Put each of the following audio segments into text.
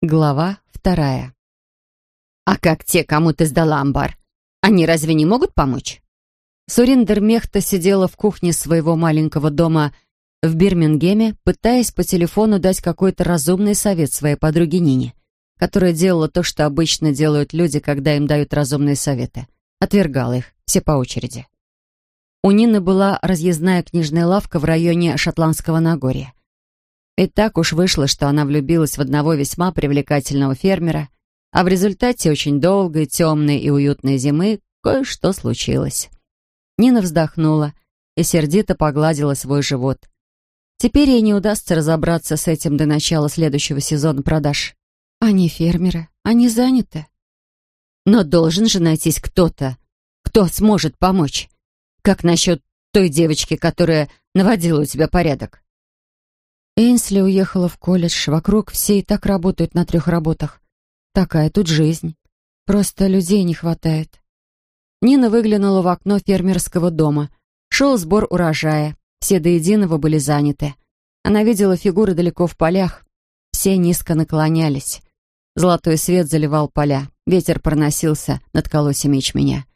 Глава вторая. «А как те, кому ты сдала амбар? Они разве не могут помочь?» Суриндер Мехта сидела в кухне своего маленького дома в Бирмингеме, пытаясь по телефону дать какой-то разумный совет своей подруге Нине, которая делала то, что обычно делают люди, когда им дают разумные советы. Отвергала их, все по очереди. У Нины была разъездная книжная лавка в районе Шотландского Нагорья. И так уж вышло, что она влюбилась в одного весьма привлекательного фермера, а в результате очень долгой, темной и уютной зимы кое-что случилось. Нина вздохнула и сердито погладила свой живот. Теперь ей не удастся разобраться с этим до начала следующего сезона продаж. Они фермеры, они заняты. Но должен же найтись кто-то, кто сможет помочь. Как насчет той девочки, которая наводила у тебя порядок? Эйнсли уехала в колледж, вокруг все и так работают на трех работах. Такая тут жизнь. Просто людей не хватает. Нина выглянула в окно фермерского дома. Шел сбор урожая. Все до единого были заняты. Она видела фигуры далеко в полях. Все низко наклонялись. Золотой свет заливал поля. Ветер проносился над колосьями ячменя.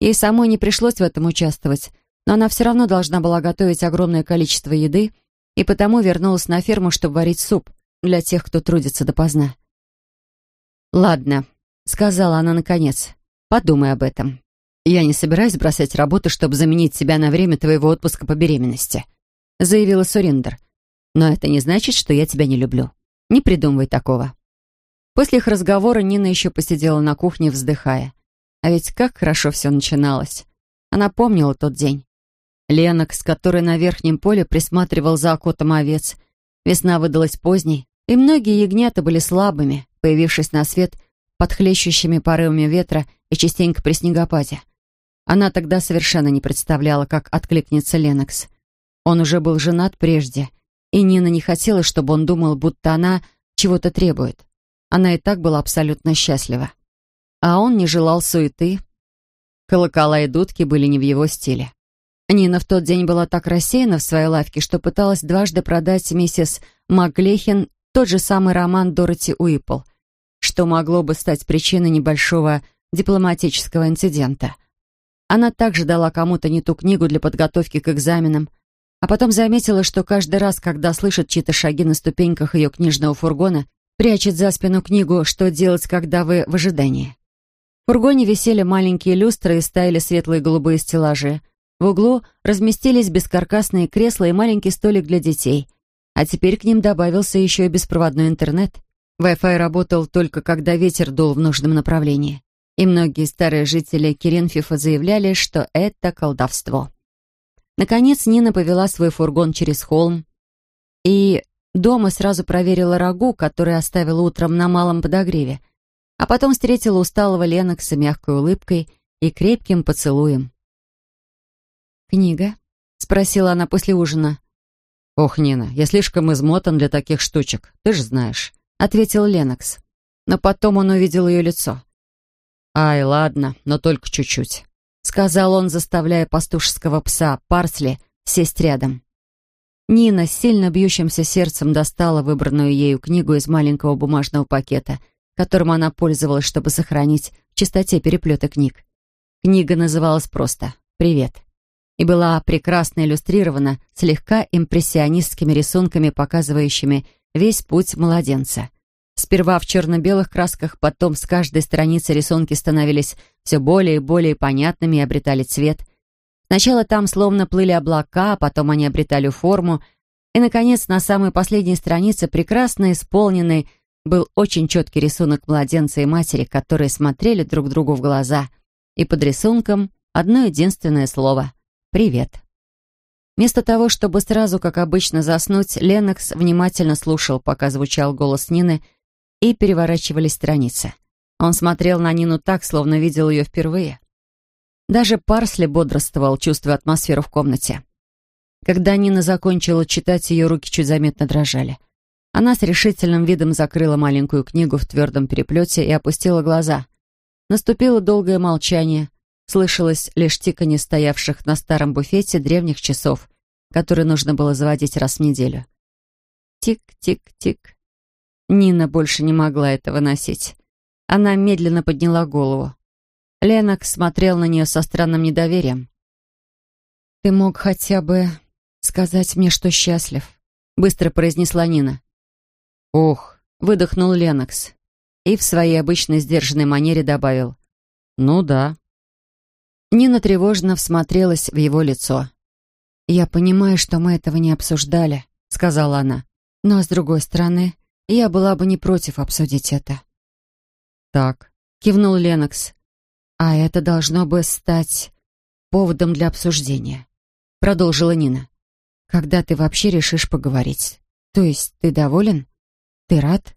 Ей самой не пришлось в этом участвовать, но она все равно должна была готовить огромное количество еды и потому вернулась на ферму, чтобы варить суп для тех, кто трудится допоздна. «Ладно», — сказала она наконец, — «подумай об этом. Я не собираюсь бросать работу, чтобы заменить тебя на время твоего отпуска по беременности», — заявила Суриндер. «Но это не значит, что я тебя не люблю. Не придумывай такого». После их разговора Нина еще посидела на кухне, вздыхая. А ведь как хорошо все начиналось. Она помнила тот день. Ленокс, который на верхнем поле присматривал за окотом овец. Весна выдалась поздней, и многие ягнята были слабыми, появившись на свет под хлещущими порывами ветра и частенько при снегопаде. Она тогда совершенно не представляла, как откликнется Ленокс. Он уже был женат прежде, и Нина не хотела, чтобы он думал, будто она чего-то требует. Она и так была абсолютно счастлива. А он не желал суеты. Колокола и дудки были не в его стиле. Нина в тот день была так рассеяна в своей лавке, что пыталась дважды продать миссис Маклехин тот же самый роман Дороти Уиппл, что могло бы стать причиной небольшого дипломатического инцидента. Она также дала кому-то не ту книгу для подготовки к экзаменам, а потом заметила, что каждый раз, когда слышит чьи-то шаги на ступеньках ее книжного фургона, прячет за спину книгу «Что делать, когда вы в ожидании». В фургоне висели маленькие люстры и стояли светлые голубые стеллажи. В углу разместились бескаркасные кресла и маленький столик для детей. А теперь к ним добавился еще и беспроводной интернет. Wi-Fi работал только когда ветер дул в нужном направлении. И многие старые жители Керенфифа заявляли, что это колдовство. Наконец Нина повела свой фургон через холм и дома сразу проверила рагу, который оставила утром на малом подогреве, а потом встретила усталого Ленокса мягкой улыбкой и крепким поцелуем. «Книга?» — спросила она после ужина. «Ох, Нина, я слишком измотан для таких штучек, ты же знаешь», — ответил Ленокс. Но потом он увидел ее лицо. «Ай, ладно, но только чуть-чуть», — сказал он, заставляя пастушеского пса Парсли сесть рядом. Нина с сильно бьющимся сердцем достала выбранную ею книгу из маленького бумажного пакета, которым она пользовалась, чтобы сохранить в чистоте переплета книг. Книга называлась просто «Привет» и была прекрасно иллюстрирована слегка импрессионистскими рисунками, показывающими весь путь младенца. Сперва в черно-белых красках, потом с каждой страницы рисунки становились все более и более понятными и обретали цвет. Сначала там словно плыли облака, а потом они обретали форму, и, наконец, на самой последней странице, прекрасно исполненный, был очень четкий рисунок младенца и матери, которые смотрели друг другу в глаза, и под рисунком одно единственное слово «Привет». Вместо того, чтобы сразу, как обычно, заснуть, Ленокс внимательно слушал, пока звучал голос Нины, и переворачивались страницы. Он смотрел на Нину так, словно видел ее впервые. Даже Парсли бодрствовал, чувствуя атмосферу в комнате. Когда Нина закончила читать, ее руки чуть заметно дрожали. Она с решительным видом закрыла маленькую книгу в твердом переплете и опустила глаза. Наступило долгое молчание — Слышалось лишь тиканье стоявших на старом буфете древних часов, которые нужно было заводить раз в неделю. Тик-тик-тик. Нина больше не могла этого выносить. Она медленно подняла голову. Ленокс смотрел на нее со странным недоверием. «Ты мог хотя бы сказать мне, что счастлив», — быстро произнесла Нина. «Ох», — выдохнул Ленокс и в своей обычной сдержанной манере добавил. «Ну да». Нина тревожно всмотрелась в его лицо. «Я понимаю, что мы этого не обсуждали», — сказала она. «Но, с другой стороны, я была бы не против обсудить это». «Так», — кивнул Ленокс. «А это должно бы стать поводом для обсуждения», — продолжила Нина. «Когда ты вообще решишь поговорить? То есть ты доволен? Ты рад?»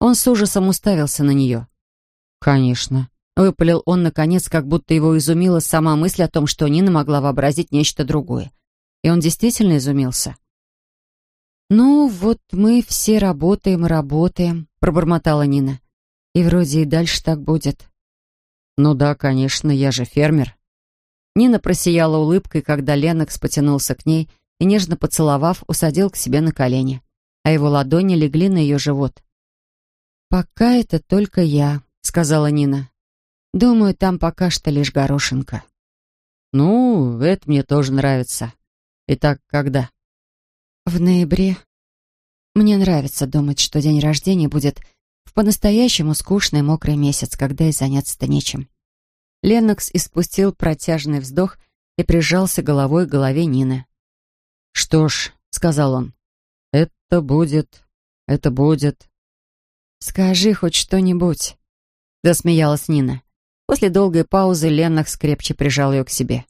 Он с ужасом уставился на нее. «Конечно», — выпалил он, наконец, как будто его изумила сама мысль о том, что Нина могла вообразить нечто другое. И он действительно изумился. «Ну, вот мы все работаем и работаем», — пробормотала Нина. «И вроде и дальше так будет». «Ну да, конечно, я же фермер». Нина просияла улыбкой, когда Ленокс потянулся к ней и, нежно поцеловав, усадил к себе на колени, а его ладони легли на ее живот. «Пока это только я», — сказала Нина. «Думаю, там пока что лишь горошинка». «Ну, это мне тоже нравится. Итак, когда?» В ноябре. Мне нравится думать, что день рождения будет в по-настоящему скучный мокрый месяц, когда и заняться-то нечем. Ленокс испустил протяжный вздох и прижался головой к голове Нины. «Что ж», — сказал он, — «это будет, это будет». «Скажи хоть что-нибудь», — засмеялась Нина. После долгой паузы Ленокс крепче прижал ее к себе.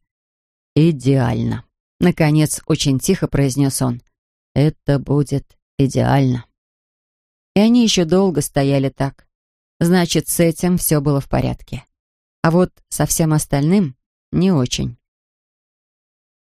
«Идеально», — наконец очень тихо произнес он. Это будет идеально. И они еще долго стояли так. Значит, с этим все было в порядке. А вот со всем остальным не очень.